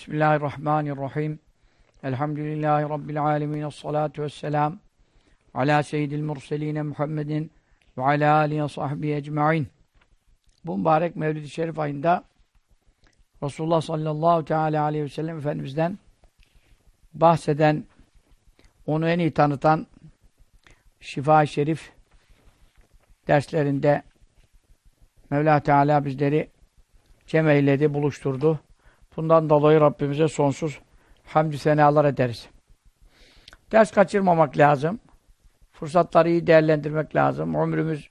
Bismillahirrahmanirrahim. Elhamdülillahi Rabbil alemin. Esselatu vesselam. Ala seyyidil murseline Muhammedin ve ala alihi sahbihi ecma'in. Bu mübarek Mevlid-i Şerif ayında Resulullah sallallahu teala aleyhi ve sellem Efendimiz'den bahseden, onu en iyi tanıtan Şifa-i Şerif derslerinde Mevla Teala bizleri cem eyledi, buluşturdu. Bundan dolayı Rabbimize sonsuz hamdü senalar ederiz. Ders kaçırmamak lazım. Fırsatları iyi değerlendirmek lazım. Ömrümüz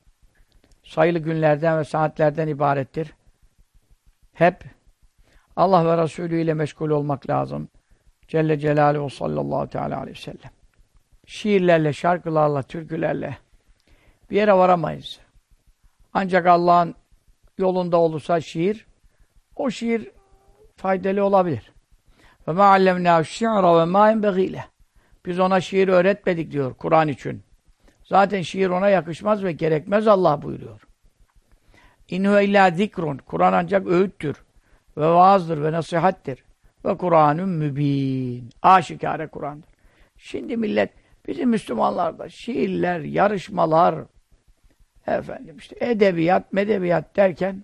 sayılı günlerden ve saatlerden ibarettir. Hep Allah ve Resulü ile meşgul olmak lazım. Celle Celaluhu sallallahu teala aleyhi ve sellem. Şiirlerle, şarkılarla, türkülerle bir yere varamayız. Ancak Allah'ın yolunda olursa şiir, o şiir faydalı olabilir. Ve ma allemnâ şi'ra ve mâ enbegîle. Biz ona şiir öğretmedik diyor Kur'an için. Zaten şiir ona yakışmaz ve gerekmez Allah buyuruyor. İnhu illa zikrun. Kur'an ancak öğüttür. Ve vaazdır ve nasihattir. Ve Kur'an'ın mübin. Aşikare Kur'an'dır. Şimdi millet bizim Müslümanlarda şiirler, yarışmalar, efendim işte edebiyat, medebiyat derken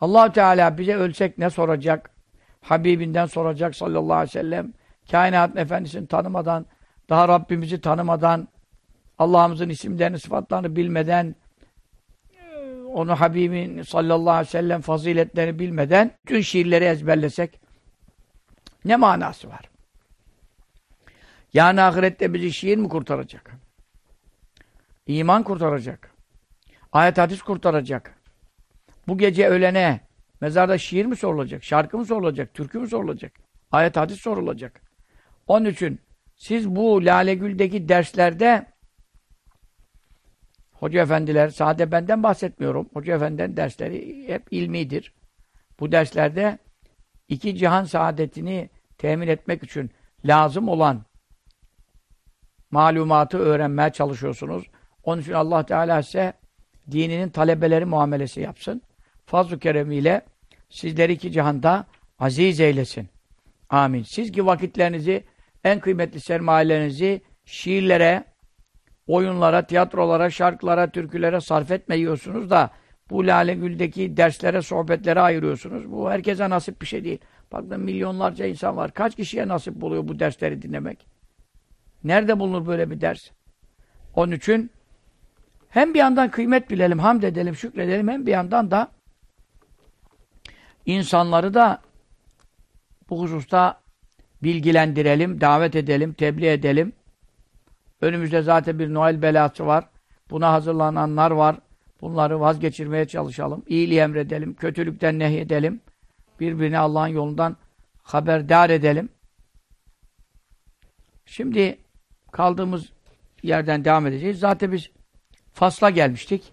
allah Teala bize ölsek ne soracak? Habibinden soracak sallallahu aleyhi ve sellem. Kainatın efendisini tanımadan, daha Rabbimizi tanımadan, Allah'ımızın isimlerini, sıfatlarını bilmeden, onu Habibin sallallahu aleyhi ve sellem faziletlerini bilmeden tüm şiirleri ezberlesek ne manası var? Yani ahirette bizi şiir mi kurtaracak? İman kurtaracak. Ayet hadis kurtaracak. Bu gece ölene mezarda şiir mi sorulacak? Şarkı mı sorulacak? Türkü mü sorulacak? Ayet hadis sorulacak. Onun için siz bu Lale Gül'deki derslerde Hoca efendiler, sade benden bahsetmiyorum. Hoca efendiden dersleri hep ilmidir. Bu derslerde iki cihan saadetini temin etmek için lazım olan malumatı öğrenmeye çalışıyorsunuz. Onun için Allah Teala size dininin talebeleri muamelesi yapsın. Fazl-ı keremiyle sizleri iki cihanda aziz eylesin. Amin. Siz ki vakitlerinizi, en kıymetli sermayelerinizi şiirlere, oyunlara, tiyatrolara, şarkılara, türkülere sarf etmiyorsunuz da bu Lale Gül'deki derslere, sohbetlere ayırıyorsunuz. Bu herkese nasip bir şey değil. Bakın milyonlarca insan var. Kaç kişiye nasip oluyor bu dersleri dinlemek? Nerede bulunur böyle bir ders? Onun için hem bir yandan kıymet bilelim, hamd edelim, şükredelim hem bir yandan da insanları da bu hususta bilgilendirelim, davet edelim, tebliğ edelim. Önümüzde zaten bir Noel belası var. Buna hazırlananlar var. Bunları vazgeçirmeye çalışalım. İyiliği emredelim, kötülükten nehyedelim. Birbirini Allah'ın yolundan haberdar edelim. Şimdi kaldığımız yerden devam edeceğiz. Zaten biz fasla gelmiştik.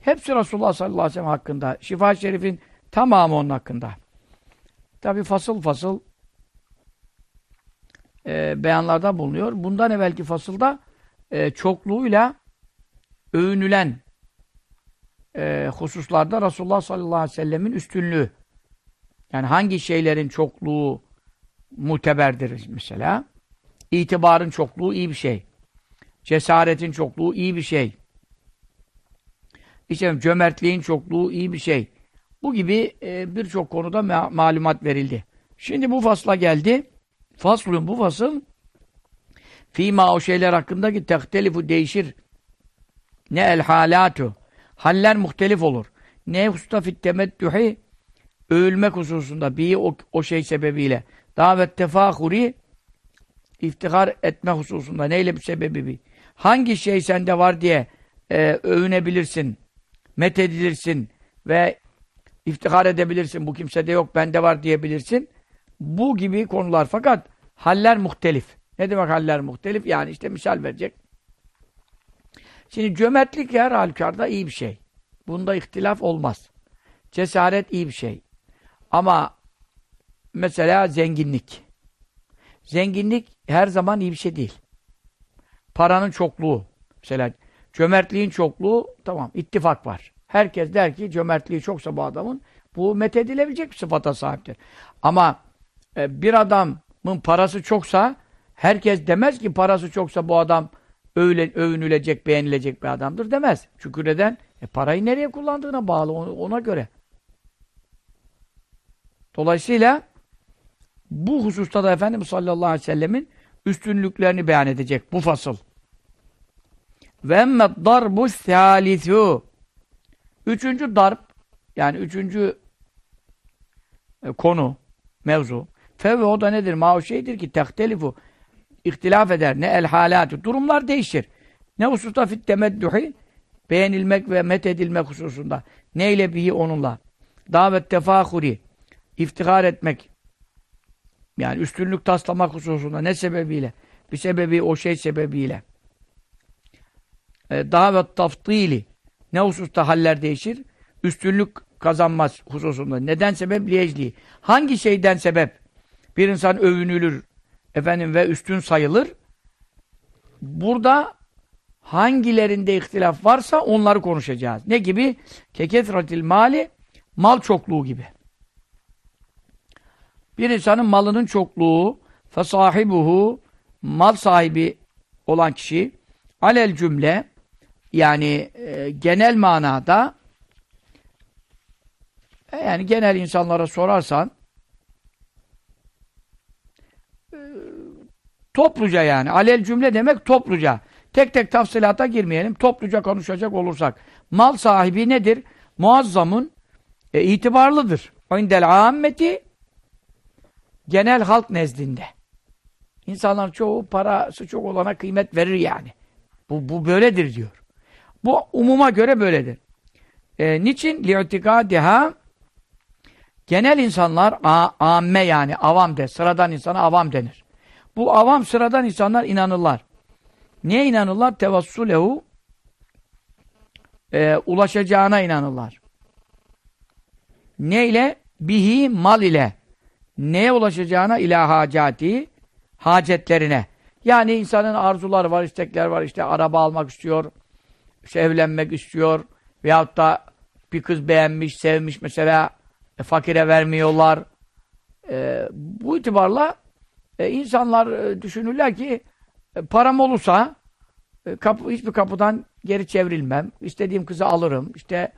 Hepsi Resulullah sallallahu aleyhi ve sellem hakkında. Şifa-i Şerif'in tamamı onun hakkında. Tabi fasıl fasıl e, beyanlarda bulunuyor. Bundan evvelki fasılda e, çokluğuyla övünülen e, hususlarda Resulullah sallallahu aleyhi ve sellemin üstünlüğü. Yani hangi şeylerin çokluğu muteberdir mesela? İtibarın çokluğu iyi bir şey. Cesaretin çokluğu iyi bir şey. İşte cömertliğin çokluğu iyi bir şey. Bu gibi e, birçok konuda ma malumat verildi. Şimdi bu fasla geldi. Faslun bu fasıl fîmâ o şeyler hakkında ki tehtelifu değişir. Ne el halatu. Haller muhtelif olur. Ne hususta fit temettühi övülmek hususunda bir o, o şey sebebiyle. Davet tefahuri iftihar etme hususunda neyle bir sebebi bir. Hangi şey sende var diye e, övünebilirsin, methedilirsin ve iftihar edebilirsin. Bu kimsede yok, bende var diyebilirsin. Bu gibi konular. Fakat haller muhtelif. Ne demek haller muhtelif? Yani işte misal verecek. Şimdi cömertlik her halükarda iyi bir şey. Bunda ihtilaf olmaz. Cesaret iyi bir şey. Ama mesela zenginlik. Zenginlik her zaman iyi bir şey değil. Paranın çokluğu. Mesela cömertliğin çokluğu tamam ittifak var. Herkes der ki cömertliği çoksa bu adamın bu methedilebilecek bir sıfata sahiptir. Ama e, bir adamın parası çoksa herkes demez ki parası çoksa bu adam öyle övünülecek, beğenilecek bir adamdır demez. Çünkü neden? E, parayı nereye kullandığına bağlı ona göre. Dolayısıyla bu hususta da Efendimiz sallallahu aleyhi ve sellemin üstünlüklerini beyan edecek bu fasıl. Ve emmet darbu thalithu. Üçüncü darp, yani üçüncü e, konu, mevzu. Fe ve o da nedir? Ma o şeydir ki tehtelifu ihtilaf eder. Ne el halatü. Durumlar değişir. Ne hususta fit temedduhi beğenilmek ve met edilmek hususunda. Neyle bihi onunla. Davet tefahuri iftihar etmek yani üstünlük taslamak hususunda ne sebebiyle? Bir sebebi o şey sebebiyle. E, davet taftili ne hususta haller değişir? Üstünlük kazanmaz hususunda. Neden sebep? Liyecli. Hangi şeyden sebep? Bir insan övünülür efendim ve üstün sayılır. Burada hangilerinde ihtilaf varsa onları konuşacağız. Ne gibi? Kekethratil mali mal çokluğu gibi. Bir insanın malının çokluğu fesahibuhu mal sahibi olan kişi alel cümle yani e, genel manada e, yani genel insanlara sorarsan e, topluca yani alel cümle demek topluca tek tek tafsilata girmeyelim topluca konuşacak olursak mal sahibi nedir? Muazzamın e, itibarlıdır. İndel ammeti genel halk nezdinde. İnsanlar çoğu parası çok olana kıymet verir yani. Bu, bu böyledir diyor. Bu umuma göre böyledir. E, niçin? لِعْتِقَادِهَا Genel insanlar, a, amme yani avam de, sıradan insana avam denir. Bu avam sıradan insanlar inanırlar. Niye inanırlar? Tevassulehu e, ulaşacağına inanırlar. Ne ile? Bihi mal ile neye ulaşacağına ila hacati hacetlerine. Yani insanın arzuları var, istekler var. İşte araba almak istiyor, işte evlenmek istiyor veyahut da bir kız beğenmiş, sevmiş mesela e, fakire vermiyorlar. E, bu itibarla e, insanlar e, düşünürler ki e, param olursa e, kapı, hiçbir kapıdan geri çevrilmem. İstediğim kızı alırım. işte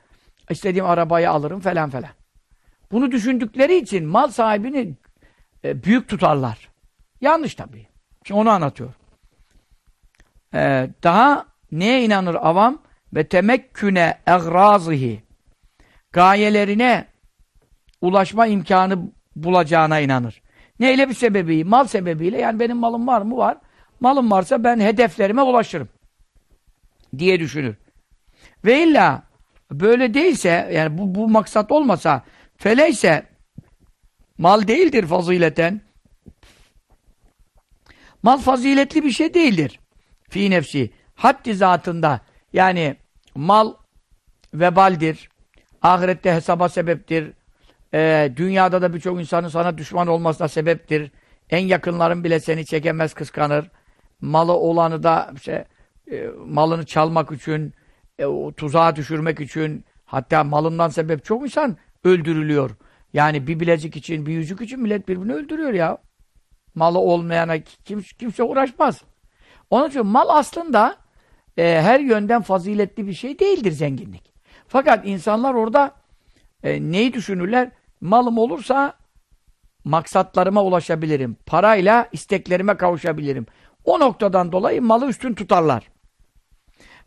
istediğim arabayı alırım falan falan. Bunu düşündükleri için mal sahibini e, büyük tutarlar. Yanlış tabii. Şimdi onu anlatıyor. Ee, daha neye inanır avam? Ve temekküne egrazihi gayelerine ulaşma imkanı bulacağına inanır. Neyle bir sebebi? Mal sebebiyle yani benim malım var mı? Var. Malım varsa ben hedeflerime ulaşırım diye düşünür. Ve illa böyle değilse yani bu, bu maksat olmasa Feleyse mal değildir fazileten. Mal faziletli bir şey değildir. Fi nefsi. Haddi zatında. Yani mal vebaldir. Ahirette hesaba sebeptir. Ee, dünyada da birçok insanın sana düşman olmasına sebeptir. En yakınların bile seni çekemez, kıskanır. Malı olanı da işte, e, malını çalmak için, e, o tuzağa düşürmek için, hatta malından sebep çok insan öldürülüyor. Yani bir bilezik için, bir yüzük için millet birbirini öldürüyor ya. Malı olmayana kim, kimse uğraşmaz. Onun için mal aslında e, her yönden faziletli bir şey değildir zenginlik. Fakat insanlar orada e, neyi düşünürler? Malım olursa maksatlarıma ulaşabilirim. Parayla isteklerime kavuşabilirim. O noktadan dolayı malı üstün tutarlar.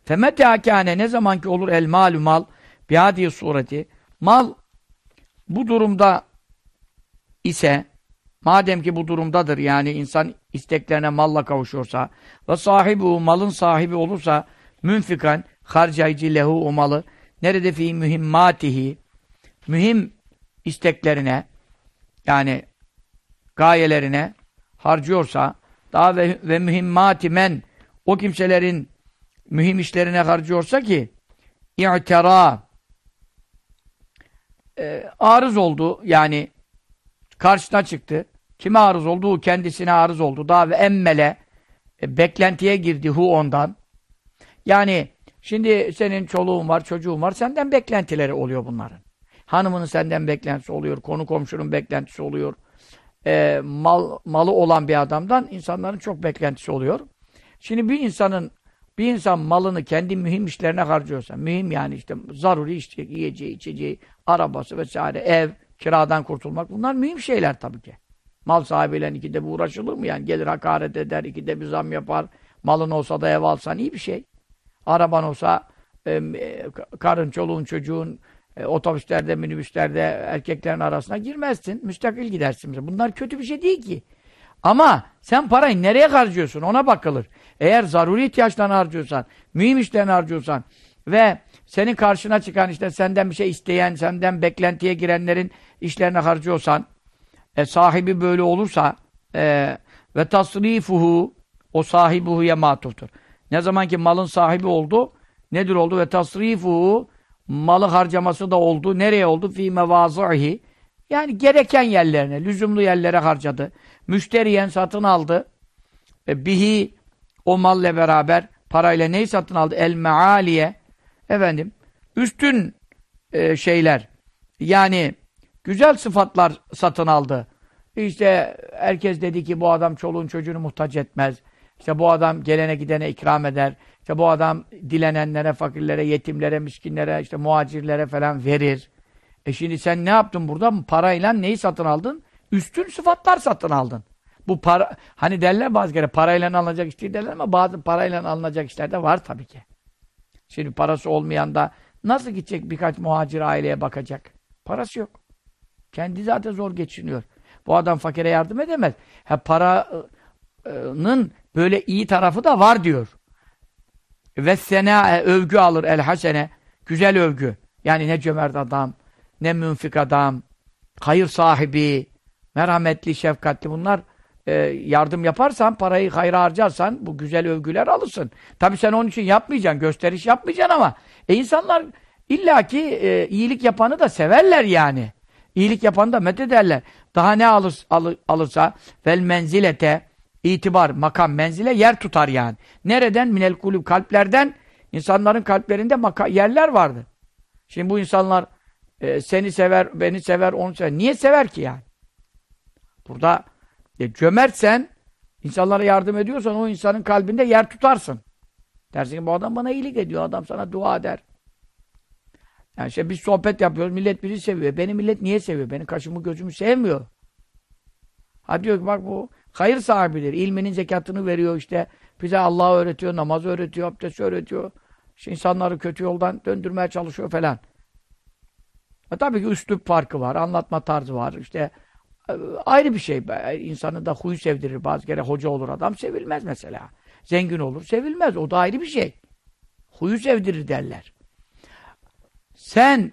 Femete kâne ne zaman ki olur el malü mal biadi sureti mal bu durumda ise madem ki bu durumdadır yani insan isteklerine malla kavuşuyorsa ve sahibi malın sahibi olursa münfikan harcayıcı lehu o malı nerede fi mühimmatihi mühim isteklerine yani gayelerine harcıyorsa daha ve, ve mühimmati men o kimselerin mühim işlerine harcıyorsa ki i'tera e, arız oldu. Yani karşına çıktı. Kime arız oldu? Kendisine arız oldu. Daha ve emmele e, beklentiye girdi hu ondan. Yani şimdi senin çoluğun var, çocuğun var. Senden beklentileri oluyor bunların. Hanımının senden beklentisi oluyor. Konu komşunun beklentisi oluyor. e, mal malı olan bir adamdan insanların çok beklentisi oluyor. Şimdi bir insanın bir insan malını kendi mühim işlerine harcıyorsa, mühim yani işte zaruri işte yiyeceği, içeceği, arabası vesaire, ev, kiradan kurtulmak bunlar mühim şeyler tabii ki. Mal sahibiyle ikide bir uğraşılır mı yani? Gelir hakaret eder, ikide bir zam yapar. Malın olsa da ev alsan iyi bir şey. Araban olsa e, karın, çoluğun, çocuğun e, otobüslerde, minibüslerde erkeklerin arasına girmezsin. Müstakil gidersin. Bunlar kötü bir şey değil ki. Ama sen parayı nereye harcıyorsun ona bakılır. Eğer zaruri ihtiyaçlarını harcıyorsan, mühim işlerini harcıyorsan ve senin karşına çıkan işte senden bir şey isteyen, senden beklentiye girenlerin işlerine harcıyorsan, e, sahibi böyle olursa e, ve tasrifuhu o sahibuhuya matuftur. Ne zaman ki malın sahibi oldu, nedir oldu? Ve tasrifuhu malı harcaması da oldu. Nereye oldu? Fî mevâzıhi yani gereken yerlerine, lüzumlu yerlere harcadı. Müşteriyen satın aldı. E, bihi o malla beraber parayla neyi satın aldı? El mealiye efendim üstün e, şeyler yani güzel sıfatlar satın aldı. İşte herkes dedi ki bu adam çoluğun çocuğunu muhtaç etmez. İşte bu adam gelene gidene ikram eder. İşte bu adam dilenenlere, fakirlere, yetimlere, miskinlere, işte muhacirlere falan verir. E şimdi sen ne yaptın burada? Parayla neyi satın aldın? Üstün sıfatlar satın aldın. Bu para, hani derler bazı kere parayla alınacak iş değil derler ama bazı parayla alınacak işler de var tabii ki. Şimdi parası olmayan da nasıl gidecek birkaç muhacir aileye bakacak? Parası yok. Kendi zaten zor geçiniyor. Bu adam fakire yardım edemez. Ha paranın böyle iyi tarafı da var diyor. Ve sena övgü alır el hasene. Güzel övgü. Yani ne cömert adam, ne münfik adam, hayır sahibi, merhametli, şefkatli bunlar e, yardım yaparsan, parayı hayra harcarsan bu güzel övgüler alırsın. Tabii sen onun için yapmayacaksın, gösteriş yapmayacaksın ama e, insanlar illaki e, iyilik yapanı da severler yani. İyilik yapanı da met ederler. Daha ne alır, alır, alırsa vel menzilete itibar, makam, menzile yer tutar yani. Nereden? Minel kulüp kalplerden insanların kalplerinde maka yerler vardı. Şimdi bu insanlar e, seni sever, beni sever, onu sever. Niye sever ki yani? Burada e, cömertsen, insanlara yardım ediyorsan o insanın kalbinde yer tutarsın. Dersin ki bu adam bana iyilik ediyor, adam sana dua eder. Yani işte biz sohbet yapıyoruz, millet bizi seviyor. Beni millet niye seviyor? Benim kaşımı gözümü sevmiyor. Ha diyor ki bak bu hayır sahibidir. İlminin zekatını veriyor işte. Bize Allah öğretiyor, namaz öğretiyor, abdest öğretiyor. İşte insanları kötü yoldan döndürmeye çalışıyor falan. E tabii ki üslup farkı var, anlatma tarzı var. İşte e, ayrı bir şey. İnsanı da huyu sevdirir. Bazı kere hoca olur adam sevilmez mesela. Zengin olur sevilmez. O da ayrı bir şey. Huyu sevdirir derler. Sen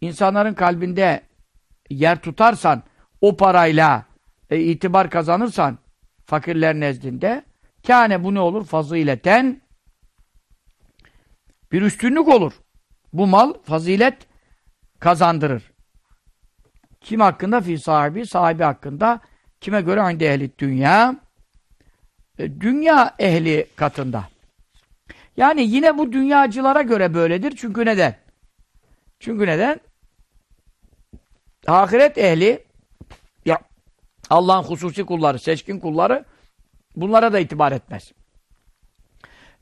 insanların kalbinde yer tutarsan o parayla e, itibar kazanırsan fakirler nezdinde kâne bu ne olur? Fazileten bir üstünlük olur. Bu mal fazilet kazandırır. Kim hakkında? Fi sahibi. Sahibi hakkında. Kime göre? Aynı ehli dünya. E, dünya ehli katında. Yani yine bu dünyacılara göre böyledir. Çünkü neden? Çünkü neden? Ahiret ehli ya Allah'ın hususi kulları, seçkin kulları bunlara da itibar etmez.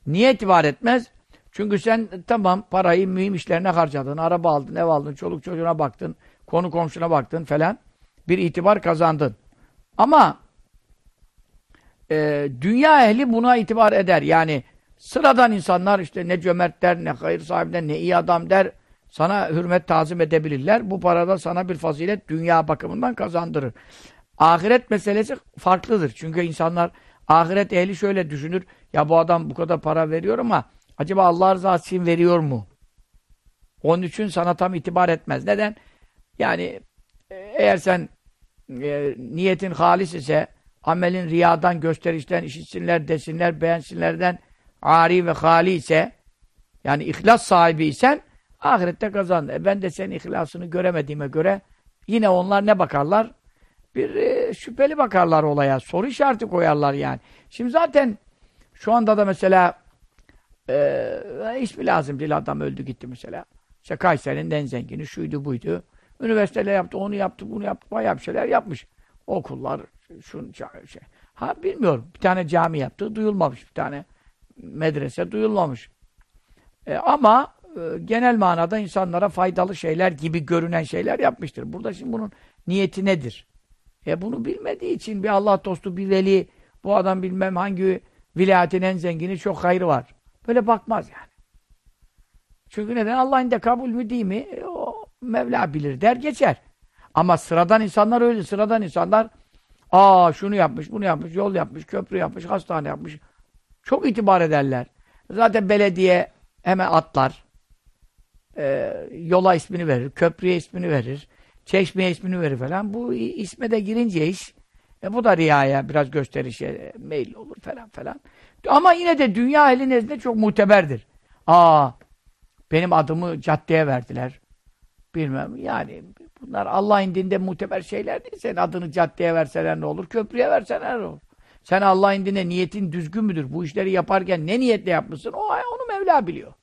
Niye itibar etmez? Çünkü sen tamam parayı mühim işlerine harcadın, araba aldın, ev aldın, çoluk çocuğuna baktın, konu komşuna baktın falan. Bir itibar kazandın. Ama e, dünya ehli buna itibar eder. Yani sıradan insanlar işte ne cömert der, ne hayır sahibi der, ne iyi adam der. Sana hürmet tazim edebilirler. Bu parada sana bir fazilet dünya bakımından kazandırır. Ahiret meselesi farklıdır. Çünkü insanlar ahiret ehli şöyle düşünür. Ya bu adam bu kadar para veriyor ama Acaba Allah rızası için veriyor mu? Onun için sana tam itibar etmez. Neden? Yani e, eğer sen e, niyetin halis ise amelin riyadan, gösterişten, işitsinler, desinler, beğensinlerden ari ve hali ise yani ihlas sahibi isen ahirette kazandı. E ben de senin ihlasını göremediğime göre yine onlar ne bakarlar? Bir e, şüpheli bakarlar olaya. Soru işareti koyarlar yani. Şimdi zaten şu anda da mesela ee, hiçbir lazım değil adam öldü gitti mesela. İşte Kayseri'nin en zengini şuydu buydu. Üniversiteler yaptı, onu yaptı, bunu yaptı. Bayağı bir şeyler yapmış. Okullar, şun şey. Ha bilmiyorum. Bir tane cami yaptı, duyulmamış. Bir tane medrese duyulmamış. E, ama e, genel manada insanlara faydalı şeyler gibi görünen şeyler yapmıştır. Burada şimdi bunun niyeti nedir? E bunu bilmediği için bir Allah dostu, bir veli, bu adam bilmem hangi vilayetin en zengini çok hayrı var. Böyle bakmaz yani. Çünkü neden? Allah'ın de kabul mü değil mi? E, o Mevla bilir der geçer. Ama sıradan insanlar öyle. Sıradan insanlar aa şunu yapmış, bunu yapmış, yol yapmış, köprü yapmış, hastane yapmış. Çok itibar ederler. Zaten belediye hemen atlar. Ee, yola ismini verir, köprüye ismini verir, çeşmeye ismini verir falan. Bu isme de girince iş e, bu da riyaya, biraz gösterişe meyil olur falan falan. Ama yine de dünya eli nezdinde çok muteberdir. Aa, benim adımı caddeye verdiler. Bilmem yani bunlar Allah indinde muteber şeyler değil. Sen adını caddeye verseler ne olur? Köprüye verseler ne olur? Sen Allah indinde niyetin düzgün müdür? Bu işleri yaparken ne niyetle yapmışsın? O onu Mevla biliyor.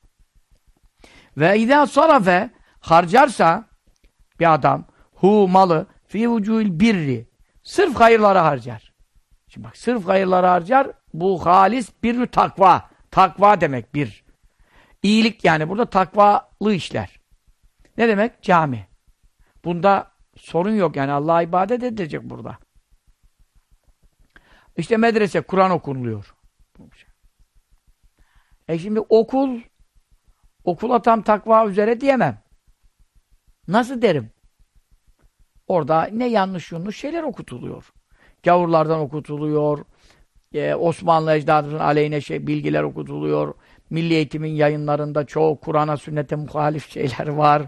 Ve idâ sarafe harcarsa bir adam hu malı fi vucuhil birri sırf hayırlara harcar. Şimdi bak sırf hayırlara harcar bu halis bir takva. Takva demek bir. İyilik yani burada takvalı işler. Ne demek? Cami. Bunda sorun yok yani Allah'a ibadet edilecek burada. İşte medrese, Kur'an okunuluyor. E şimdi okul, okula tam takva üzere diyemem. Nasıl derim? Orada ne yanlış yanlış şeyler okutuluyor. Gavurlardan okutuluyor. Ee, Osmanlı ecdadının aleyhine şey, bilgiler okutuluyor. Milli eğitimin yayınlarında çoğu Kur'an'a, sünnete muhalif şeyler var.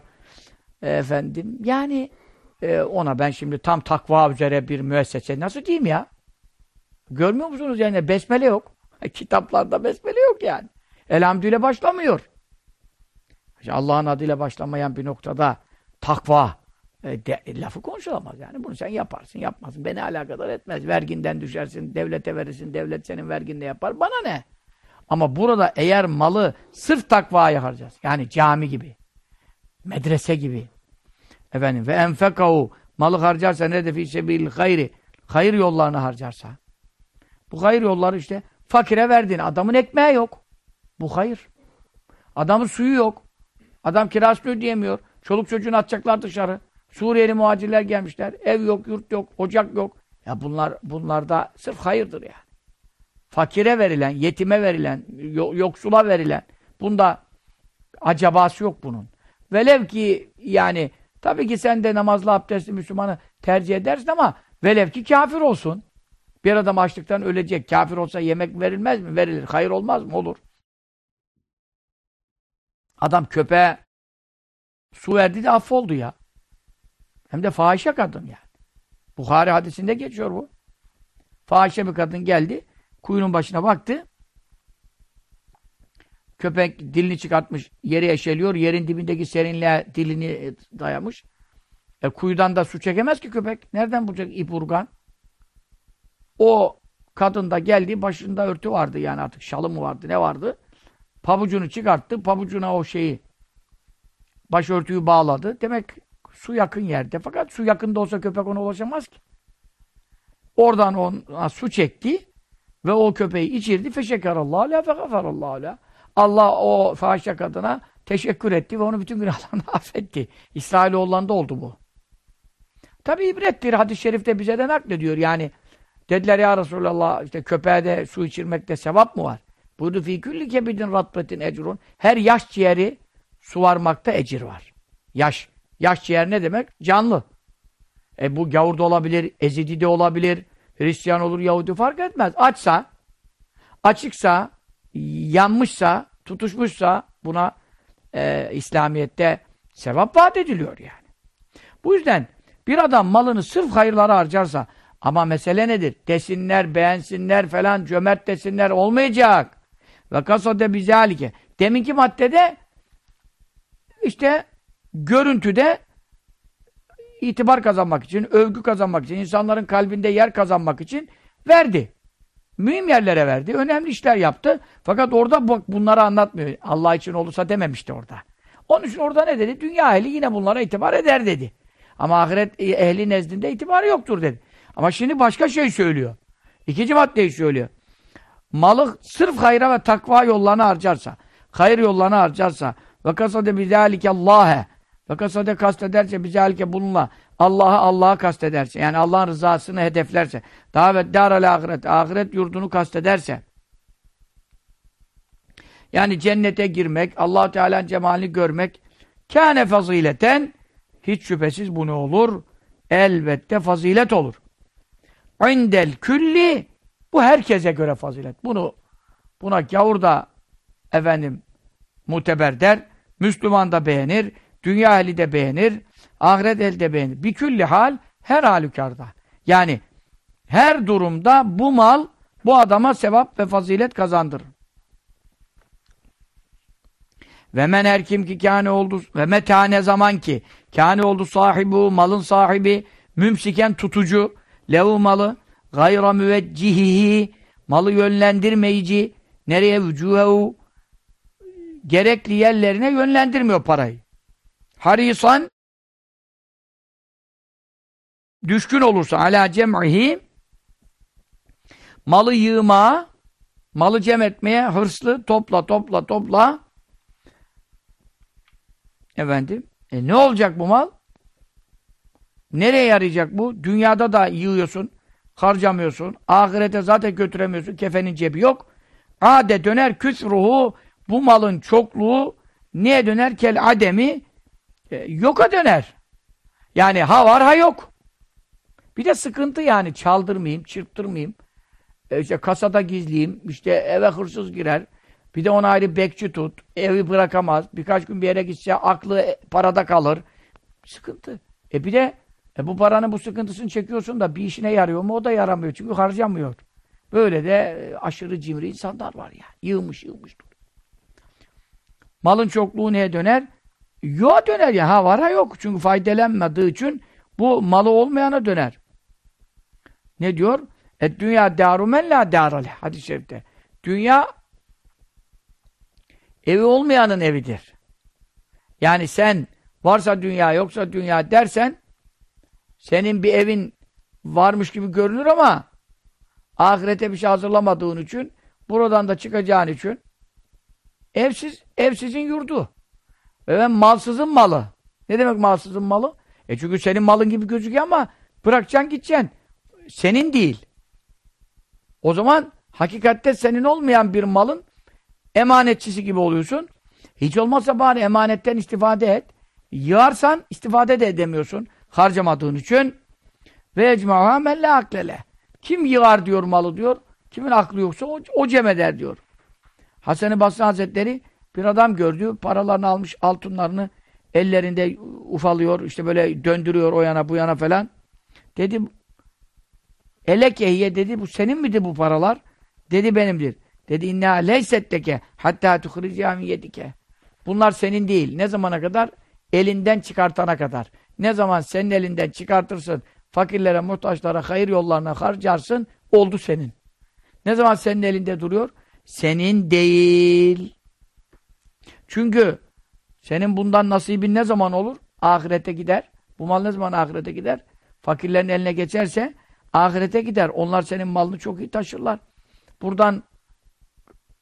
E, efendim, yani e, ona ben şimdi tam takva üzere bir müessese nasıl diyeyim ya? Görmüyor musunuz yani? Besmele yok. Kitaplarda besmele yok yani. Elhamdülillah başlamıyor. Allah'ın adıyla başlamayan bir noktada takva e, de, lafı konuşulamaz yani. Bunu sen yaparsın, yapmazsın. Beni alakadar etmez. Verginden düşersin, devlete verirsin, devlet senin verginde yapar. Bana ne? Ama burada eğer malı sırf takvaya harcayacağız. Yani cami gibi, medrese gibi. Efendim ve enfekahu malı harcarsa ne de fi sebil hayri hayır yollarını harcarsa. Bu hayır yolları işte fakire verdin. Adamın ekmeği yok. Bu hayır. Adamın suyu yok. Adam kirasını ödeyemiyor. Çoluk çocuğunu atacaklar dışarı. Suriyeli muhacirler gelmişler. Ev yok, yurt yok, ocak yok. Ya bunlar bunlarda sırf hayırdır yani. Fakire verilen, yetime verilen, yoksula verilen. Bunda acabası yok bunun. Velev ki yani tabii ki sen de namazlı abdestli Müslümanı tercih edersin ama velev ki kafir olsun. Bir adam açlıktan ölecek. Kafir olsa yemek verilmez mi? Verilir. Hayır olmaz mı? Olur. Adam köpeğe su verdi de affoldu ya. Hem de fahişe kadın yani. Bukhari hadisinde geçiyor bu. Fahişe bir kadın geldi. Kuyunun başına baktı. Köpek dilini çıkartmış. Yeri eşeliyor. Yerin dibindeki serinliğe dilini dayamış. E, kuyudan da su çekemez ki köpek. Nereden bulacak ip urgan? O kadın da geldi. Başında örtü vardı yani artık. Şalı mı vardı? Ne vardı? Pabucunu çıkarttı. Pabucuna o şeyi başörtüyü bağladı. Demek Su yakın yerde. Fakat su yakında olsa köpek ona ulaşamaz ki. Oradan ona su çekti ve o köpeği içirdi. Feşekarallahu la fegafarallahu la. Allah o fahişe kadına teşekkür etti ve onu bütün günahlarını affetti. İsrailoğullarında oldu bu. Tabi ibrettir. Hadis-i şerifte bize de naklediyor. Yani dediler ya Resulallah işte köpeğe de su içirmekte sevap mı var? Buyurdu fi külli kebidin ratbetin ecrun. Her yaş ciğeri su varmakta ecir var. Yaş. Yaş ciğer ne demek? Canlı. E bu gavur da olabilir, ezidi de olabilir, Hristiyan olur, Yahudi fark etmez. Açsa, açıksa, yanmışsa, tutuşmuşsa buna e, İslamiyet'te sevap vaat ediliyor yani. Bu yüzden bir adam malını sırf hayırlara harcarsa ama mesele nedir? Desinler, beğensinler falan, cömert desinler olmayacak. Ve kasade bizalike. Deminki maddede işte görüntüde itibar kazanmak için, övgü kazanmak için, insanların kalbinde yer kazanmak için verdi. Mühim yerlere verdi. Önemli işler yaptı. Fakat orada bak bunları anlatmıyor. Allah için olursa dememişti orada. Onun için orada ne dedi? Dünya ehli yine bunlara itibar eder dedi. Ama ahiret ehli nezdinde itibarı yoktur dedi. Ama şimdi başka şey söylüyor. İkinci maddeyi söylüyor. Malı sırf hayra ve takva yollarına harcarsa, hayır yollarına harcarsa ve kasade bizalike Allah'e ve kasade kastederse bizalike bununla Allah'a Allah'a kastederse yani Allah'ın rızasını hedeflerse davet daral ahiret ahiret yurdunu kastederse yani cennete girmek, allah Teala'nın cemalini görmek kâne fazileten hiç şüphesiz bu ne olur? Elbette fazilet olur. İndel külli bu herkese göre fazilet. Bunu buna gavur da efendim muteber der, Müslüman da beğenir, dünya ehli de beğenir, ahiret ehli de beğenir. Bir külli hal her halükarda. Yani her durumda bu mal bu adama sevap ve fazilet kazandırır. Ve men her kim ki kâne oldu ve meta ne zaman ki kâne oldu sahibi malın sahibi mümsiken tutucu levu malı gayra müveccihihi malı yönlendirmeyici nereye vücuhehu gerekli yerlerine yönlendirmiyor parayı. Harisan düşkün olursa ala cem'ihi malı yığma malı cem etmeye hırslı topla topla topla efendim e ne olacak bu mal? Nereye yarayacak bu? Dünyada da yığıyorsun harcamıyorsun. Ahirete zaten götüremiyorsun. Kefenin cebi yok. Ade döner küsruhu bu malın çokluğu niye döner? Kel ademi e, yoka döner. Yani ha var ha yok. Bir de sıkıntı yani çaldırmayayım, çırptırmayayım. E işte kasada gizleyeyim, işte eve hırsız girer. Bir de ona ayrı bekçi tut. Evi bırakamaz. Birkaç gün bir yere gitse aklı parada kalır. Sıkıntı. E bir de e bu paranın bu sıkıntısını çekiyorsun da bir işine yarıyor mu? O da yaramıyor. Çünkü harcamıyor. Böyle de e, aşırı cimri insanlar var ya. Yığmış yığmış. Dur. Malın çokluğu neye döner? Yoğa döner ya. Ha var ha yok. Çünkü faydelenmediği için bu malı olmayana döner. Ne diyor? Et dünya darumen la darale. Hadis-i şerifte. Dünya evi olmayanın evidir. Yani sen varsa dünya yoksa dünya dersen senin bir evin varmış gibi görünür ama ahirete bir şey hazırlamadığın için buradan da çıkacağın için evsiz, evsizin yurdu. Ve ben malsızın malı. Ne demek malsızın malı? E çünkü senin malın gibi gözüküyor ama bırakacaksın gideceksin. Senin değil. O zaman hakikatte senin olmayan bir malın emanetçisi gibi oluyorsun. Hiç olmazsa bari emanetten istifade et. Yığarsan istifade de edemiyorsun harcamadığın için ve ecmaha melle aklele. Kim yığar diyor malı diyor. Kimin aklı yoksa o, o cem eder diyor. Hasan-ı Basri Hazretleri bir adam gördü. Paralarını almış altınlarını ellerinde ufalıyor. işte böyle döndürüyor o yana bu yana falan. Dedi Elekehiye dedi bu senin miydi bu paralar? Dedi benimdir. Dedi inna leysetteke hatta tuhriciya yedike. Bunlar senin değil. Ne zamana kadar? Elinden çıkartana kadar. Ne zaman senin elinden çıkartırsın, fakirlere, muhtaçlara, hayır yollarına harcarsın, oldu senin. Ne zaman senin elinde duruyor? Senin değil. Çünkü senin bundan nasibin ne zaman olur? Ahirete gider. Bu mal ne zaman ahirete gider? Fakirlerin eline geçerse ahirete gider. Onlar senin malını çok iyi taşırlar. Buradan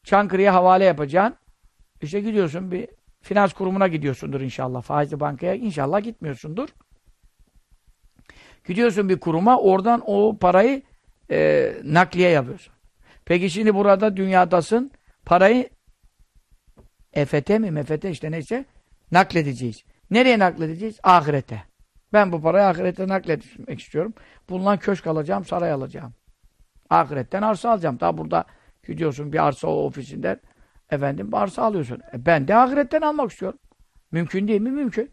Çankırı'ya havale yapacaksın. İşte gidiyorsun bir finans kurumuna gidiyorsundur inşallah. Faizli bankaya inşallah gitmiyorsundur. Gidiyorsun bir kuruma, oradan o parayı e, nakliye yapıyorsun. Peki şimdi burada dünyadasın, parayı EFT mi, MFT işte neyse nakledeceğiz. Nereye nakledeceğiz? Ahirete. Ben bu parayı ahirete nakletmek istiyorum. Bundan köşk alacağım, saray alacağım. Ahiretten arsa alacağım. Daha burada gidiyorsun bir arsa ofisinden Efendim arsa alıyorsun. E ben de ahiretten almak istiyorum. Mümkün değil mi? Mümkün.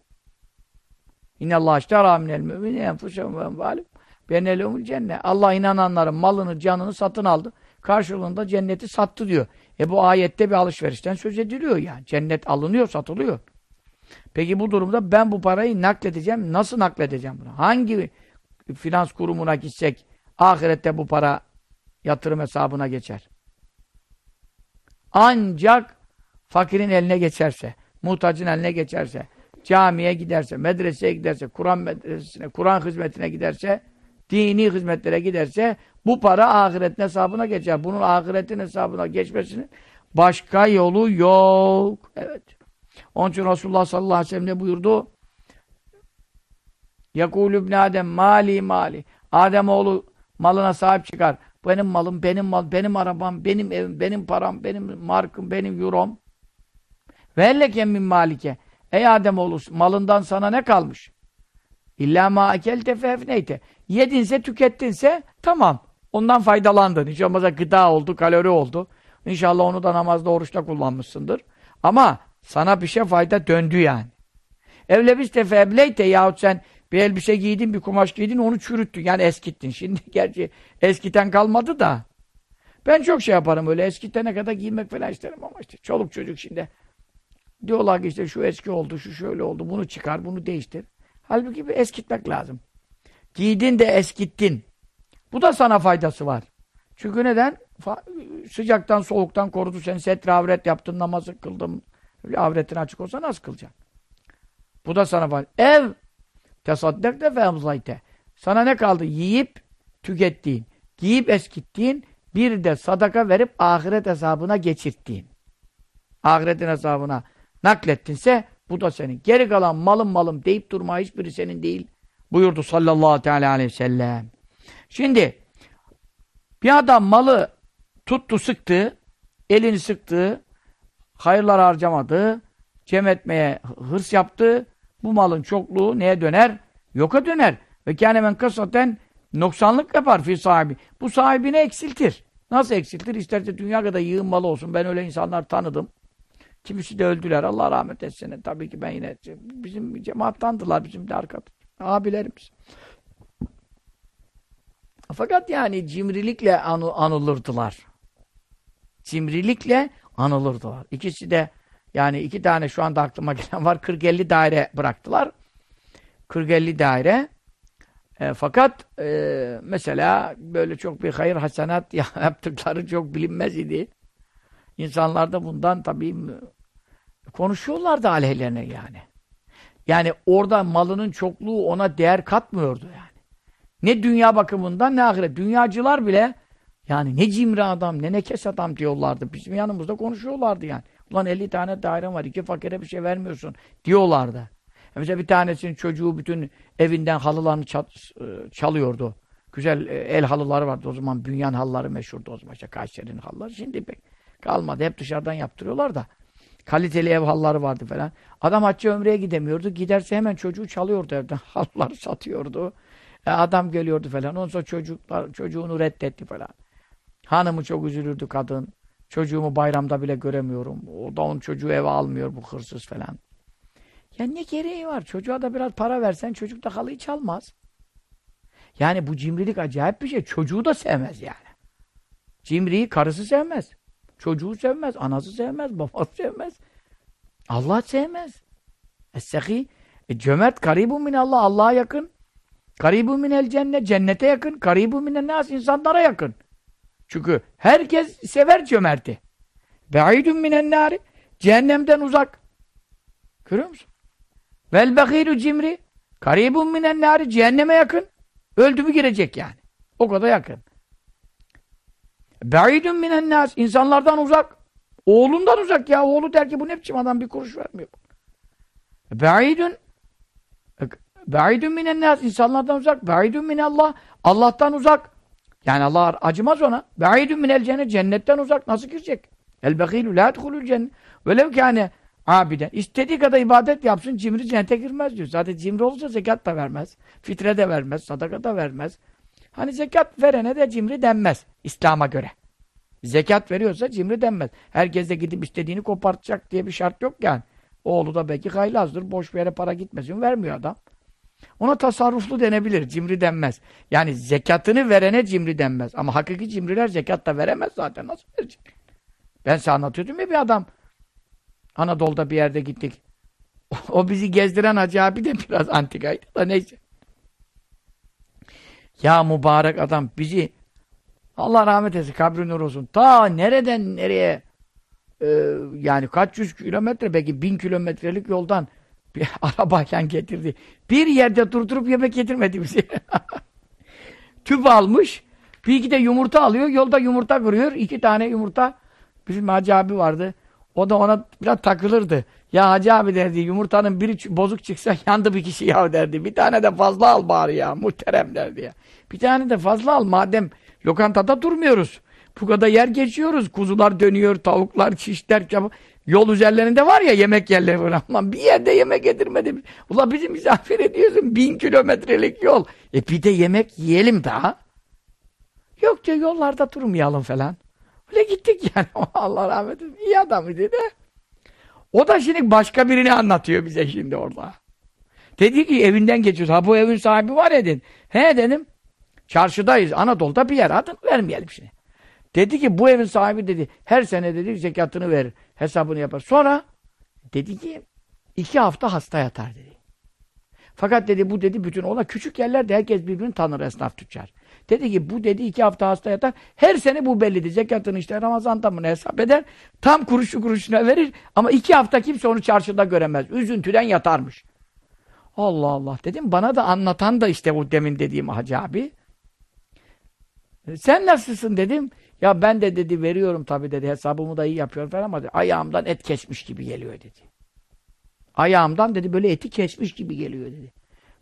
İnnallâh iştera minel mümini enfusehum ve envâlim benelehumul cennet. Allah inananların malını, canını satın aldı. Karşılığında cenneti sattı diyor. E bu ayette bir alışverişten söz ediliyor yani. Cennet alınıyor, satılıyor. Peki bu durumda ben bu parayı nakledeceğim. Nasıl nakledeceğim bunu? Hangi finans kurumuna gitsek ahirette bu para yatırım hesabına geçer? Ancak fakirin eline geçerse, muhtacın eline geçerse, camiye giderse, medreseye giderse, Kur'an medresesine, Kur'an hizmetine giderse, dini hizmetlere giderse bu para ahiretin hesabına geçer. Bunun ahiretin hesabına geçmesinin başka yolu yok. Evet. Onun için Resulullah sallallahu aleyhi ve sellem ne buyurdu? Yakul ibn Adem mali mali. Adem oğlu malına sahip çıkar. Benim malım, benim mal, benim arabam, benim evim, benim param, benim markım, benim eurom. Ve elleke min malike. Ey Adem oğlu malından sana ne kalmış? İlla ma ekelte fefneyte. Yedinse, tükettinse tamam. Ondan faydalandın. Hiç olmazsa gıda oldu, kalori oldu. İnşallah onu da namazda, oruçta kullanmışsındır. Ama sana bir şey fayda döndü yani. Evlebiste febleyte yahut sen bir elbise giydin, bir kumaş giydin, onu çürüttün. Yani eskittin. Şimdi gerçi eskiten kalmadı da. Ben çok şey yaparım öyle eskitene kadar giymek falan isterim ama işte çoluk çocuk şimdi. Diyorlar ki işte şu eski oldu, şu şöyle oldu, bunu çıkar, bunu değiştir. Halbuki bir eskitmek lazım. Giydin de eskittin. Bu da sana faydası var. Çünkü neden? Sıcaktan, soğuktan korudu seni. Setre avret yaptın, namazı kıldım. Öyle avretin açık olsa nasıl kılacaksın? Bu da sana fayda. Ev tesaddek de femzayte. Sana ne kaldı? Yiyip tükettiğin, giyip eskittiğin, bir de sadaka verip ahiret hesabına geçirttiğin. Ahiretin hesabına naklettinse bu da senin. Geri kalan malım malım deyip durma hiçbiri senin değil. Buyurdu sallallahu teala aleyhi ve sellem. Şimdi bir adam malı tuttu sıktı, elini sıktı, hayırlar harcamadı, cem etmeye hırs yaptı. Bu malın çokluğu neye döner? Yoka döner. Ve kânemen kasaten noksanlık yapar fi sahibi. Bu sahibini eksiltir. Nasıl eksiltir? İsterse dünya kadar yığın malı olsun. Ben öyle insanlar tanıdım. Kimisi de öldüler. Allah rahmet etsin. Tabii ki ben yine bizim cemaattandılar. Bizim de arkadaş. Abilerimiz. Fakat yani cimrilikle anı, anılırdılar. Cimrilikle anılırdılar. İkisi de yani iki tane şu anda aklıma gelen var. 40-50 daire bıraktılar. 40-50 daire. E, fakat e, mesela böyle çok bir hayır hasenat yaptıkları çok bilinmez idi. İnsanlar da bundan tabii konuşuyorlardı aleyhlerine yani. Yani orada malının çokluğu ona değer katmıyordu yani. Ne dünya bakımından ne ahiret. Dünyacılar bile yani ne cimri adam ne nekes adam diyorlardı. Bizim yanımızda konuşuyorlardı yani. Ulan 50 tane dairem var iki fakire bir şey vermiyorsun diyorlardı. Mesela bir tanesinin çocuğu bütün evinden halılarını e, çalıyordu. Güzel e, el halıları vardı o zaman. Bünyan halıları meşhurdu o zaman. İşte Kayseri'nin halıları. Şimdi pek kalmadı. Hep dışarıdan yaptırıyorlar da. Kaliteli ev halıları vardı falan. Adam hacca ömreye gidemiyordu. Giderse hemen çocuğu çalıyordu evden. Halıları satıyordu. E adam geliyordu falan. Ondan sonra çocuklar, çocuğunu reddetti falan. Hanımı çok üzülürdü kadın. Çocuğumu bayramda bile göremiyorum. O da onun çocuğu eve almıyor bu hırsız falan. Ya ne gereği var? Çocuğa da biraz para versen çocuk da halıyı çalmaz. Yani bu cimrilik acayip bir şey. Çocuğu da sevmez yani. Cimriyi karısı sevmez. Çocuğu sevmez. Anası sevmez. Babası sevmez. Allah sevmez. Es-sehi e, cömert karibun minallah. Allah'a yakın. Karibun minel cennet. Cennete yakın. Karibun minel nas. insanlara yakın. Çünkü herkes sever cömerti. Be'idun minen nari. Cehennemden uzak. Görüyor musun? Vel behiru cimri. Karibun minen nari. Cehenneme yakın. Öldü mü girecek yani. O kadar yakın. Be'idun minen nas. İnsanlardan uzak. Oğlundan uzak ya. Oğlu der ki bu ne biçim adam bir kuruş vermiyor. Be'idun Be'idun minen nas. İnsanlardan uzak. Be'idun minallah. Allah'tan uzak. Yani Allah acımaz ona. Be'idun minel cennet. Cennetten uzak. Nasıl girecek? El behilu la edhulul cennet. Velev kâne abiden. İstediği kadar ibadet yapsın. Cimri cennete girmez diyor. Zaten cimri olursa zekat da vermez. Fitre de vermez. Sadaka da vermez. Hani zekat verene de cimri denmez. İslam'a göre. Zekat veriyorsa cimri denmez. Herkes de gidip istediğini kopartacak diye bir şart yok yani. Oğlu da belki haylazdır. Boş bir yere para gitmesin. Vermiyor adam. Ona tasarruflu denebilir. Cimri denmez. Yani zekatını verene cimri denmez. Ama hakiki cimriler zekat da veremez zaten. Nasıl verecek? Ben size anlatıyordum ya bir adam. Anadolu'da bir yerde gittik. o bizi gezdiren hacı abi de biraz antikaydı da neyse. Ya mübarek adam bizi Allah rahmet etsin kabri nur olsun. Ta nereden nereye e, yani kaç yüz kilometre belki bin kilometrelik yoldan bir arabayla getirdi. Bir yerde durdurup yemek getirmedi bize. Tüp almış. Bir iki de yumurta alıyor. Yolda yumurta kırıyor. iki tane yumurta. Bizim Hacı abi vardı. O da ona biraz takılırdı. Ya Hacı abi derdi yumurtanın biri bozuk çıksa yandı bir kişi ya derdi. Bir tane de fazla al bari ya muhterem derdi ya. Bir tane de fazla al madem lokantada durmuyoruz. Bu kadar yer geçiyoruz. Kuzular dönüyor, tavuklar, şişler, yol üzerlerinde var ya yemek yerleri falan. Ama bir yerde yemek yedirmedim. Ula bizi misafir ediyorsun bin kilometrelik yol. E bir de yemek yiyelim daha. Yok diyor yollarda durmayalım falan. Öyle gittik yani. Allah rahmet eylesin. İyi adam idi de. O da şimdi başka birini anlatıyor bize şimdi orada. Dedi ki evinden geçiyoruz. Ha bu evin sahibi var edin. He dedim. Çarşıdayız. Anadolu'da bir yer. Adını vermeyelim şimdi. Dedi ki bu evin sahibi dedi. Her sene dedi zekatını verir. Hesabını yapar. Sonra dedi ki iki hafta hasta yatar dedi. Fakat dedi bu dedi bütün ola küçük yerlerde herkes birbirini tanır esnaf tüccar. Dedi ki bu dedi iki hafta hasta yatar. Her sene bu bellidir. Zekatını işte Ramazan'da mı hesap eder. Tam kuruşu kuruşuna verir. Ama iki hafta kimse onu çarşıda göremez. Üzüntüden yatarmış. Allah Allah dedim. Bana da anlatan da işte bu demin dediğim hacı abi. Sen nasılsın dedim. Ya ben de dedi veriyorum tabii dedi. Hesabımı da iyi yapıyorum falan ama dedi, ayağımdan et kesmiş gibi geliyor dedi. Ayağımdan dedi böyle eti kesmiş gibi geliyor dedi.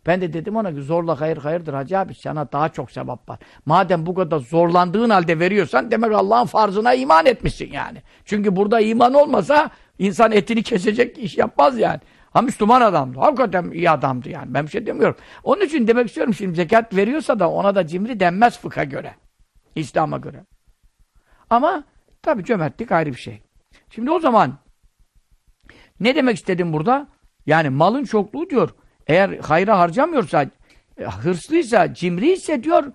Ben de dedim ona ki zorla hayır hayırdır hacı abi sana daha çok sevap var. Madem bu kadar zorlandığın halde veriyorsan demek Allah'ın farzına iman etmişsin yani. Çünkü burada iman olmasa insan etini kesecek iş yapmaz yani. Ha Müslüman adamdı. Hakikaten iyi adamdı yani. Ben bir şey demiyorum. Onun için demek istiyorum şimdi zekat veriyorsa da ona da cimri denmez fıkha göre. İslam'a göre. Ama tabii cömertlik ayrı bir şey. Şimdi o zaman ne demek istedim burada? Yani malın çokluğu diyor. Eğer hayra harcamıyorsa, e, hırslıysa, cimriyse diyor,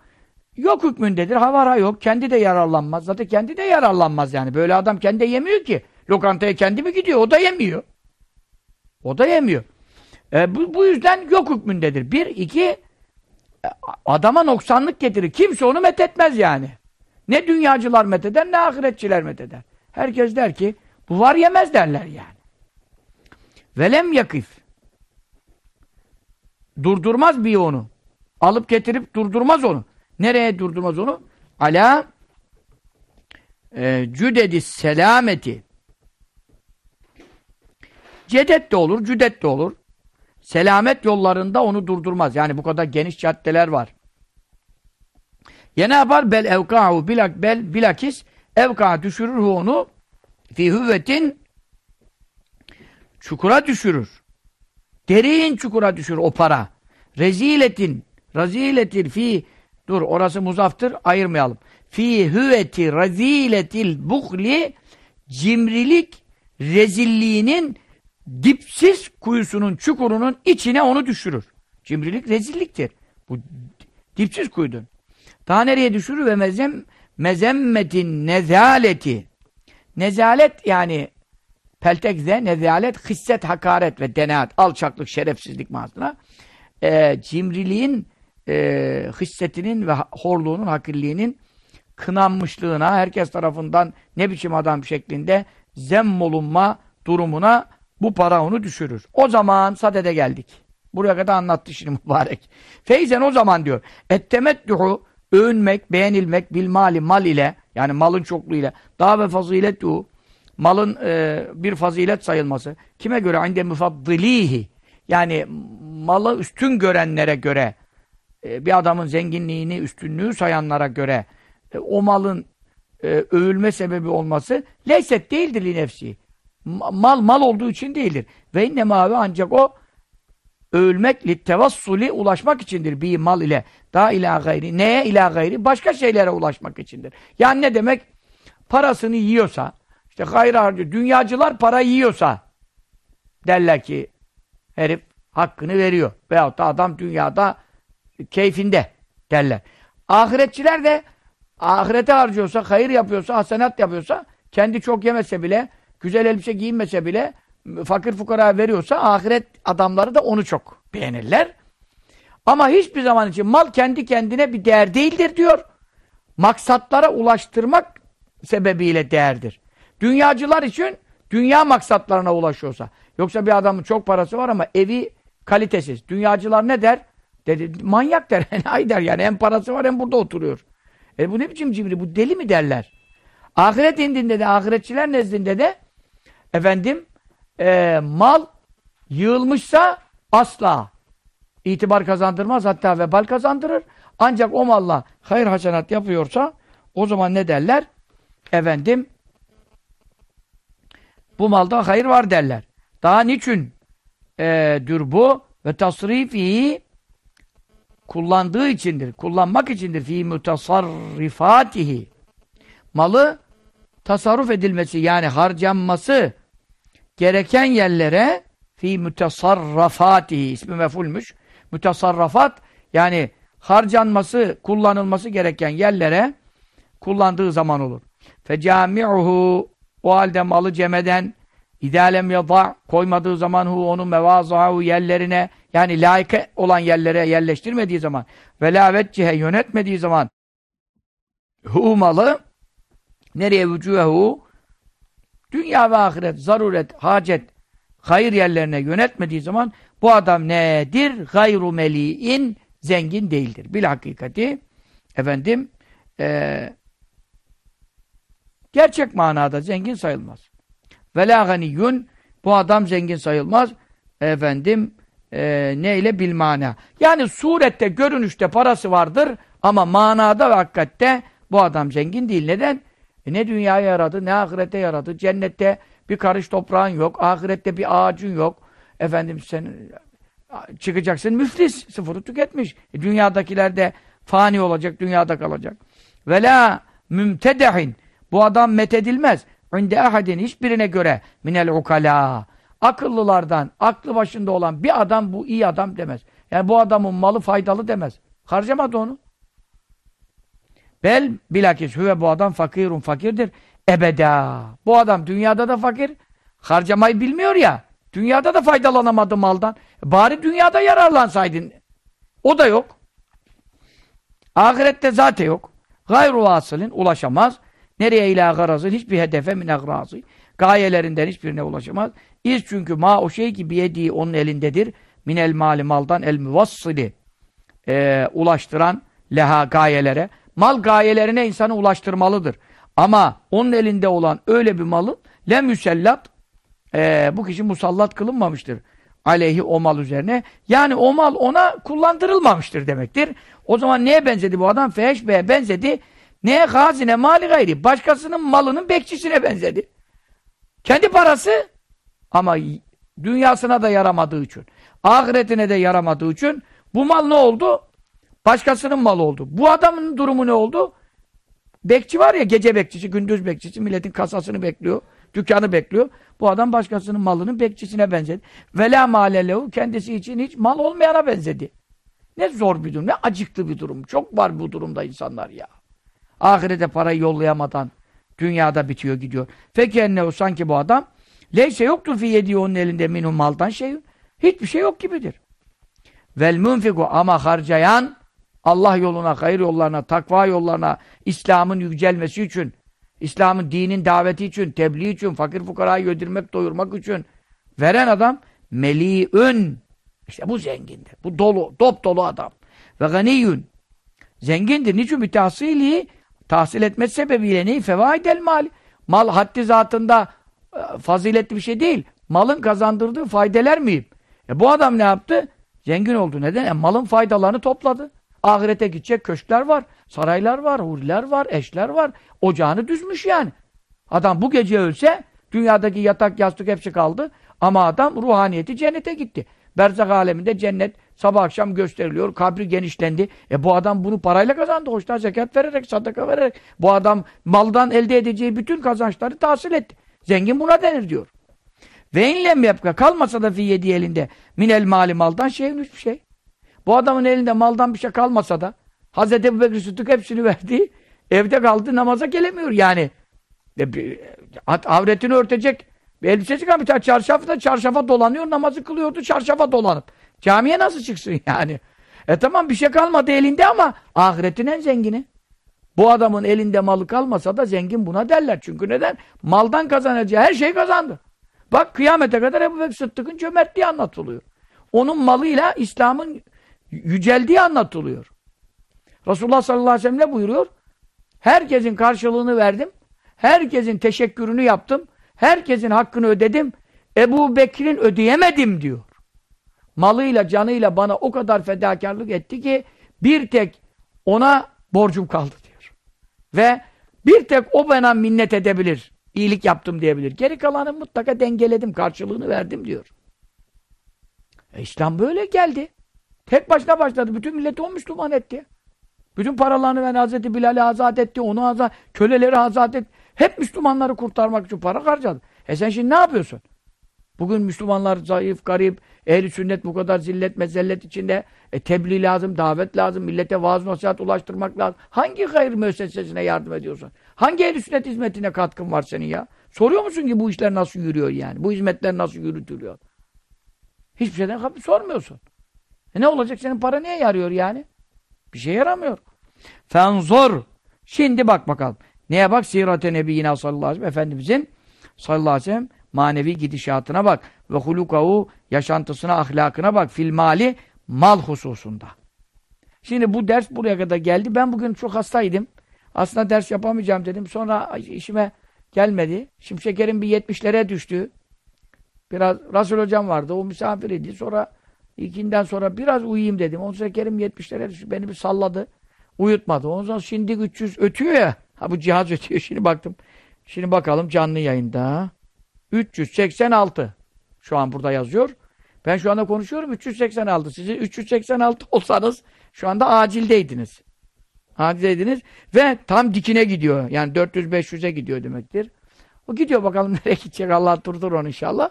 yok hükmündedir. Ha var ha yok. Kendi de yararlanmaz. Zaten kendi de yararlanmaz yani. Böyle adam kendi de yemiyor ki. Lokantaya kendi mi gidiyor? O da yemiyor. O da yemiyor. E, bu, bu yüzden yok hükmündedir. Bir, iki, e, adama noksanlık getirir. Kimse onu methetmez yani. Ne dünyacılar metheder ne ahiretçiler metheder. Herkes der ki bu var yemez derler yani. Velem yakif. Durdurmaz bir onu. Alıp getirip durdurmaz onu. Nereye durdurmaz onu? Ala e, cüdedi selameti. Cedet de olur, cüdet de olur. Selamet yollarında onu durdurmaz. Yani bu kadar geniş caddeler var. Ya ne yapar? Bel evka'u bilak, bel bilakis evka düşürür onu fi hüvvetin çukura düşürür. Derin çukura düşürür o para. Reziletin, reziletin fi dur orası muzaftır ayırmayalım. Fi hüveti reziletil buhli cimrilik rezilliğinin dipsiz kuyusunun, çukurunun içine onu düşürür. Cimrilik rezilliktir. Bu dipsiz kuyudun. Daha nereye düşürür? Ve mezem, mezemmetin nezaleti. Nezalet yani peltekze, nezalet, hisset, hakaret ve denaat, alçaklık, şerefsizlik manasına. E, cimriliğin, e, hissetinin ve horluğunun, hakirliğinin kınanmışlığına, herkes tarafından ne biçim adam şeklinde zemmolunma durumuna bu para onu düşürür. O zaman sadede geldik. Buraya kadar anlattı şimdi mübarek. Feyzen o zaman diyor. Ettemettuhu övünmek, beğenilmek bil mali mal ile yani malın çokluğu ile daha ve fazilet du malın e, bir fazilet sayılması. Kime göre? İnde müfaddilihi. Yani malı üstün görenlere göre e, bir adamın zenginliğini üstünlüğü sayanlara göre e, o malın e, övülme sebebi olması leyset değildir li nefsi. Mal mal olduğu için değildir. Ve inne mavi ancak o övülmek littevassuli ulaşmak içindir bir mal ile. Daha ila gayri. Neye ila gayri? Başka şeylere ulaşmak içindir. Yani ne demek? Parasını yiyorsa, işte gayri harcı, dünyacılar para yiyorsa derler ki herif hakkını veriyor. Veyahut da adam dünyada keyfinde derler. Ahiretçiler de ahirete harcıyorsa, hayır yapıyorsa, hasenat yapıyorsa, kendi çok yemese bile, güzel elbise giyinmese bile fakir fukara veriyorsa ahiret adamları da onu çok beğenirler. Ama hiçbir zaman için mal kendi kendine bir değer değildir diyor. Maksatlara ulaştırmak sebebiyle değerdir. Dünyacılar için dünya maksatlarına ulaşıyorsa. Yoksa bir adamın çok parası var ama evi kalitesiz. Dünyacılar ne der? Dedi, manyak der, enayi der yani. Hem parası var hem burada oturuyor. E bu ne biçim cimri, bu deli mi derler? Ahiret indinde de, ahiretçiler nezdinde de efendim e, mal yığılmışsa asla itibar kazandırmaz hatta vebal kazandırır. Ancak o malla hayır hasenat yapıyorsa o zaman ne derler? Efendim bu malda hayır var derler. Daha niçin e, dür bu? Ve tasrifi kullandığı içindir. Kullanmak içindir. Fi mutasarrifatihi. Malı tasarruf edilmesi yani harcanması gereken yerlere fi mutasarrafatihi ismi mefulmüş. Mutasarrafat yani harcanması, kullanılması gereken yerlere kullandığı zaman olur. Fecami'uhu o halde malı cemeden İdâlem yada koymadığı zaman hu onun mevazahu yerlerine yani layık olan yerlere yerleştirmediği zaman ve la veccihe yönetmediği zaman hu malı nereye vücuhehu dünya ve ahiret, zaruret, hacet hayır yerlerine yönetmediği zaman bu adam nedir? Gayru meli'in zengin değildir. Bil hakikati efendim e, gerçek manada zengin sayılmaz. Ve la ganiyyun bu adam zengin sayılmaz. Efendim e, neyle bil mana. Yani surette, görünüşte parası vardır ama manada ve hakikatte bu adam zengin değil. Neden? E ne dünyaya yaradı, ne ahirete yaradı. Cennette bir karış toprağın yok, ahirette bir ağacın yok. Efendim sen çıkacaksın müflis, sıfırı tüketmiş. E, dünyadakiler de fani olacak, dünyada kalacak. Ve la mümtedehin. Bu adam methedilmez. Ünde ahadin hiçbirine göre minel ukala. Akıllılardan, aklı başında olan bir adam bu iyi adam demez. Yani bu adamın malı faydalı demez. Harcamadı onu. Bel bilakis hüve bu adam fakirun fakirdir. Ebeda. Bu adam dünyada da fakir. Harcamayı bilmiyor ya. Dünyada da faydalanamadı maldan. Bari dünyada yararlansaydın. O da yok. Ahirette zaten yok. Gayru vasılın ulaşamaz. Nereye ila garazın? Hiçbir hedefe min agrazı. Gayelerinden hiçbirine ulaşamaz. İz çünkü ma o şey ki biyediği onun elindedir. Minel mali maldan el müvassili. Ee, ulaştıran leha gayelere. Mal gayelerine insanı ulaştırmalıdır. Ama onun elinde olan öyle bir malı lem müsellat e, bu kişi musallat kılınmamıştır. Aleyhi o mal üzerine. Yani o mal ona kullandırılmamıştır demektir. O zaman neye benzedi bu adam? Feheşbe'ye benzedi. Neye? Hazine mali gayri. Başkasının malının bekçisine benzedi. Kendi parası ama dünyasına da yaramadığı için, ahiretine de yaramadığı için bu mal ne oldu? Başkasının malı oldu. Bu adamın durumu ne oldu? Bekçi var ya gece bekçisi, gündüz bekçisi, milletin kasasını bekliyor, dükkanı bekliyor. Bu adam başkasının malının bekçisine benzedi. Vela malelehu kendisi için hiç mal olmayana benzedi. Ne zor bir durum, ne acıklı bir durum. Çok var bu durumda insanlar ya. Ahirete parayı yollayamadan dünyada bitiyor gidiyor. Fekenne o sanki bu adam leyse yoktur fi yediği onun elinde minhum maldan şey. Hiçbir şey yok gibidir. Vel munfiku ama harcayan Allah yoluna, hayır yollarına, takva yollarına, İslam'ın yücelmesi için, İslam'ın dinin daveti için, tebliğ için, fakir fukarayı ödürmek, doyurmak için veren adam meli'ün. İşte bu zengindir. Bu dolu, dop dolu adam. Ve ganiyün. Zengindir. Niçin? Bir tahsili tahsil etmesi sebebiyle neyi? Fevaidel mal. Mal haddi zatında e, faziletli bir şey değil. Malın kazandırdığı faydeler miyim? E bu adam ne yaptı? Zengin oldu. Neden? E malın faydalarını topladı. Ahirete gidecek köşkler var, saraylar var, huriler var, eşler var. Ocağını düzmüş yani. Adam bu gece ölse dünyadaki yatak, yastık hepsi kaldı. Ama adam ruhaniyeti cennete gitti. Berzak aleminde cennet sabah akşam gösteriliyor. Kabri genişlendi. E bu adam bunu parayla kazandı. Hoşta zekat vererek, sadaka vererek. Bu adam maldan elde edeceği bütün kazançları tahsil etti. Zengin buna denir diyor. Ve inlem yapka kalmasa da fi yedi elinde minel mali maldan şeyin hiçbir şey. Bu adamın elinde maldan bir şey kalmasa da Hazreti Ebu Bekir Sıddık hepsini verdi. Evde kaldı namaza gelemiyor yani. E, avretini örtecek bir elbisesi kalmış. Bir tane çarşafta çarşafa dolanıyor. Namazı kılıyordu çarşafa dolanıp. Camiye nasıl çıksın yani? E tamam bir şey kalmadı elinde ama ahiretin en zengini. Bu adamın elinde malı kalmasa da zengin buna derler. Çünkü neden? Maldan kazanacağı her şey kazandı. Bak kıyamete kadar Ebu Bekir Sıddık'ın cömertliği anlatılıyor. Onun malıyla İslam'ın yüceldiği anlatılıyor. Resulullah sallallahu aleyhi ve sellem ne buyuruyor? Herkesin karşılığını verdim. Herkesin teşekkürünü yaptım. Herkesin hakkını ödedim. Ebu Bekir'in ödeyemedim diyor. Malıyla, canıyla bana o kadar fedakarlık etti ki bir tek ona borcum kaldı diyor. Ve bir tek o bana minnet edebilir. iyilik yaptım diyebilir. Geri kalanı mutlaka dengeledim, karşılığını verdim diyor. E İslam böyle geldi. Tek başına başladı. Bütün milleti o Müslüman etti. Bütün paralarını ben Hazreti Bilal'i azat etti, onu azat, köleleri azat etti. Hep Müslümanları kurtarmak için para harcadı. E sen şimdi ne yapıyorsun? Bugün Müslümanlar zayıf, garip, ehli sünnet bu kadar zillet, mezellet içinde. E tebliğ lazım, davet lazım, millete vaaz nasihat ulaştırmak lazım. Hangi hayır müessesesine yardım ediyorsun? Hangi ehli sünnet hizmetine katkın var senin ya? Soruyor musun ki bu işler nasıl yürüyor yani? Bu hizmetler nasıl yürütülüyor? Hiçbir şeyden sormuyorsun. E ne olacak? Senin para niye yarıyor yani? Bir şey yaramıyor. Fenzor. Şimdi bak bakalım. Neye bak? Sirat-ı Nebiyyina sallallahu aleyhi ve sellem. Efendimizin sallallahu aleyhi ve sellem manevi gidişatına bak. Ve hulukahu yaşantısına, ahlakına bak. Fil mali mal hususunda. Şimdi bu ders buraya kadar geldi. Ben bugün çok hastaydım. Aslında ders yapamayacağım dedim. Sonra işime gelmedi. Şimşekerim bir yetmişlere düştü. Biraz Rasul hocam vardı. O misafir idi. Sonra ikinden sonra biraz uyuyayım dedim. Ondan sonra Kerim yetmişlere düştü. Beni bir salladı. Uyutmadı. Ondan sonra şimdi 300 ötüyor ya. Ha bu cihaz ötüyor. Şimdi baktım. Şimdi bakalım canlı yayında. 386. Şu an burada yazıyor. Ben şu anda konuşuyorum 386. Siz 386 olsanız şu anda acildeydiniz. Acildeydiniz ve tam dikine gidiyor. Yani 400-500'e gidiyor demektir. O gidiyor bakalım nereye gidecek Allah durdur onu inşallah.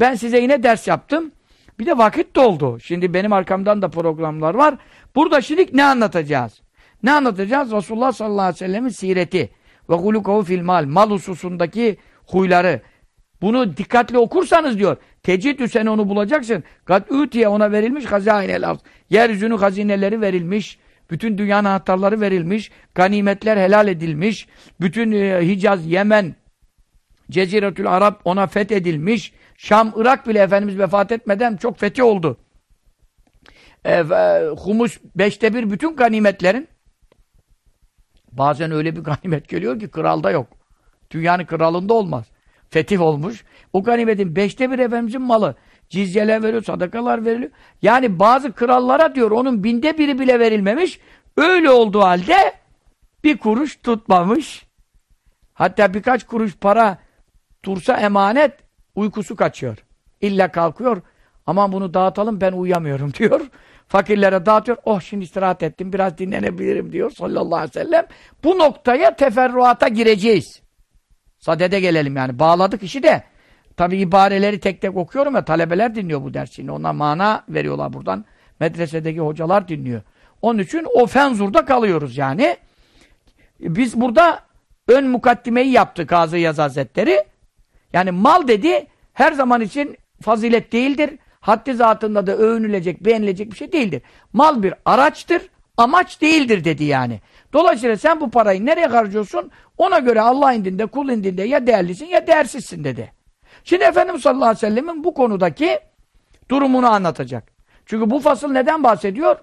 Ben size yine ders yaptım. Bir de vakit doldu. Şimdi benim arkamdan da programlar var. Burada şimdi ne anlatacağız? Ne anlatacağız? Resulullah sallallahu aleyhi ve sellemin sireti ve hulukahu fil mal. Hususundaki huyları. Bunu dikkatli okursanız diyor. Tecidü sen onu bulacaksın. Kat ütiye ona verilmiş hazainel arz. Yeryüzünün hazineleri verilmiş. Bütün dünyanın anahtarları verilmiş. Ganimetler helal edilmiş. Bütün e, Hicaz, Yemen, Ceziretül Arap ona fethedilmiş. Şam, Irak bile Efendimiz vefat etmeden çok fethi oldu. E, humus beşte bir bütün ganimetlerin bazen öyle bir ganimet geliyor ki kralda yok. Dünyanın kralında olmaz. Fetih olmuş. O ganimetin beşte bir Efendimizin malı. Cizyeler veriyor, sadakalar veriliyor. Yani bazı krallara diyor onun binde biri bile verilmemiş. Öyle olduğu halde bir kuruş tutmamış. Hatta birkaç kuruş para dursa emanet uykusu kaçıyor. İlla kalkıyor. Aman bunu dağıtalım ben uyuyamıyorum diyor. Fakirlere dağıtıyor. Oh şimdi istirahat ettim biraz dinlenebilirim diyor sallallahu aleyhi ve sellem. Bu noktaya teferruata gireceğiz. Sadede gelelim yani. Bağladık işi de. Tabi ibareleri tek tek okuyorum ya talebeler dinliyor bu dersini. Ona mana veriyorlar buradan. Medresedeki hocalar dinliyor. Onun için o fenzurda kalıyoruz yani. Biz burada ön mukaddimeyi yaptı Kazı Yaz Hazretleri. Yani mal dedi her zaman için fazilet değildir. Haddi zatında da övünülecek, beğenilecek bir şey değildir. Mal bir araçtır, amaç değildir dedi yani. Dolayısıyla sen bu parayı nereye harcıyorsun? Ona göre Allah indinde, kul indinde ya değerlisin ya değersizsin dedi. Şimdi Efendimiz sallallahu aleyhi ve sellemin bu konudaki durumunu anlatacak. Çünkü bu fasıl neden bahsediyor?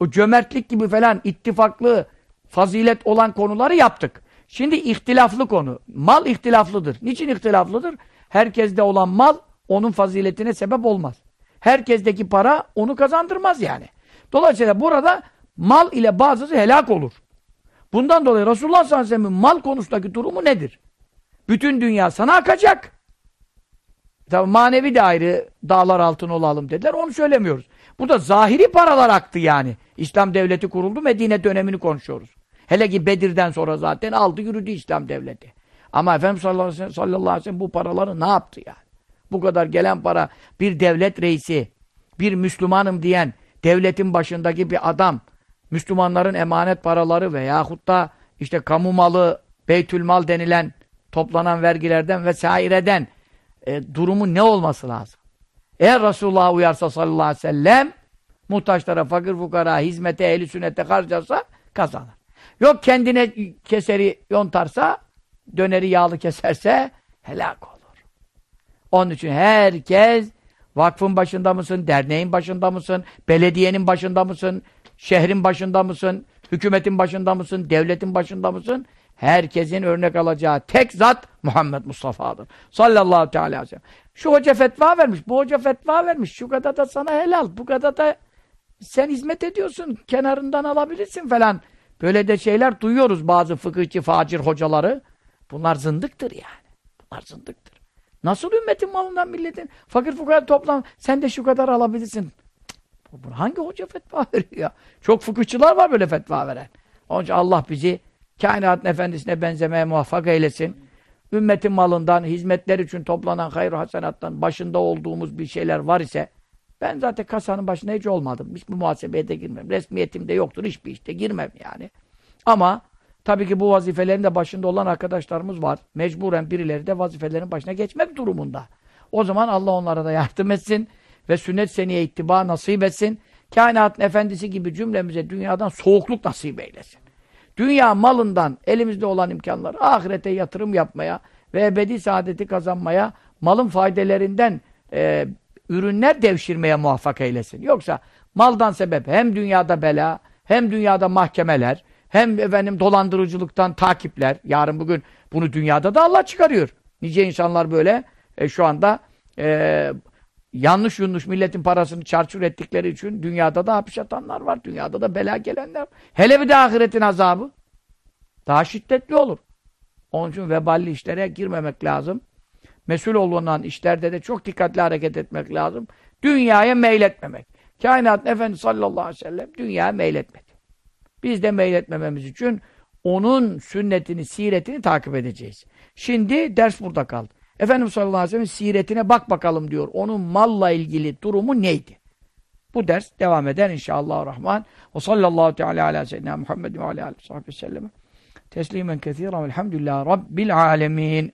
O cömertlik gibi falan ittifaklı, fazilet olan konuları yaptık. Şimdi ihtilaflı konu. Mal ihtilaflıdır. Niçin ihtilaflıdır? Herkeste olan mal onun faziletine sebep olmaz. Herkesteki para onu kazandırmaz yani. Dolayısıyla burada mal ile bazısı helak olur. Bundan dolayı Resulullah sallallahu aleyhi ve sellem'in mal konusundaki durumu nedir? Bütün dünya sana akacak. Tabi manevi de ayrı dağlar altın olalım dediler. Onu söylemiyoruz. Burada zahiri paralar aktı yani. İslam devleti kuruldu. Medine dönemini konuşuyoruz. Hele ki Bedir'den sonra zaten aldı yürüdü İslam devleti. Ama Efendimiz sallallahu aleyhi ve sellem bu paraları ne yaptı yani? Bu kadar gelen para bir devlet reisi, bir Müslümanım diyen devletin başındaki bir adam, Müslümanların emanet paraları veyahut da işte kamu malı, beytülmal denilen toplanan vergilerden vesaireden e, durumu ne olması lazım? Eğer Resulullah'a uyarsa sallallahu aleyhi ve sellem muhtaçlara, fakir fukara, hizmete, ehli sünnete harcarsa kazanır. Yok kendine keseri yontarsa, döneri yağlı keserse helak olur. Onun için herkes vakfın başında mısın, derneğin başında mısın, belediyenin başında mısın, şehrin başında mısın, hükümetin başında mısın, devletin başında mısın? Herkesin örnek alacağı tek zat Muhammed Mustafa'dır. Sallallahu teala aleyhi ve sellem. Şu hoca fetva vermiş, bu hoca fetva vermiş, şu kadar da sana helal, bu kadar da sen hizmet ediyorsun, kenarından alabilirsin falan. Böyle de şeyler duyuyoruz bazı fıkıhçı, facir hocaları. Bunlar zındıktır yani. Bunlar zındıktır. Nasıl ümmetin malından milletin fakir fukara toplam sen de şu kadar alabilirsin. Cık, Hangi hoca fetva veriyor ya? Çok fıkıhçılar var böyle fetva veren. Onun için Allah bizi kainatın efendisine benzemeye muvaffak eylesin. Ümmetin malından, hizmetler için toplanan hayır hasenattan başında olduğumuz bir şeyler var ise ben zaten kasanın başına hiç olmadım. Hiçbir muhasebeye de girmem. Resmiyetim de yoktur. Hiçbir işte girmem yani. Ama tabii ki bu vazifelerin de başında olan arkadaşlarımız var. Mecburen birileri de vazifelerin başına geçmek durumunda. O zaman Allah onlara da yardım etsin ve sünnet seniye ittiba nasip etsin. Kainatın efendisi gibi cümlemize dünyadan soğukluk nasip eylesin. Dünya malından elimizde olan imkanları ahirete yatırım yapmaya ve ebedi saadeti kazanmaya, malın faydelerinden e, ürünler devşirmeye muvaffak eylesin. Yoksa maldan sebep hem dünyada bela, hem dünyada mahkemeler, hem efendim dolandırıcılıktan takipler. Yarın bugün bunu dünyada da Allah çıkarıyor. Nice insanlar böyle e, şu anda e, yanlış yanlış milletin parasını çarçur ettikleri için dünyada da hapis yatanlar var. Dünyada da bela gelenler var. Hele bir de ahiretin azabı. Daha şiddetli olur. Onun için veballi işlere girmemek lazım. Mesul olunan işlerde de çok dikkatli hareket etmek lazım. Dünyaya meyletmemek. Kainatın Efendisi sallallahu aleyhi ve sellem dünyaya meyletmedi. Biz de meyletmememiz için onun sünnetini, siretini takip edeceğiz. Şimdi ders burada kaldı. Efendimiz sallallahu aleyhi ve sellem siretine bak bakalım diyor. Onun malla ilgili durumu neydi? Bu ders devam eder inşallah rahman. Ve sallallahu teala ala seyyidina Muhammed ve ala aleyhi ve sellem. Teslimen kethiren velhamdülillah rabbil alemin.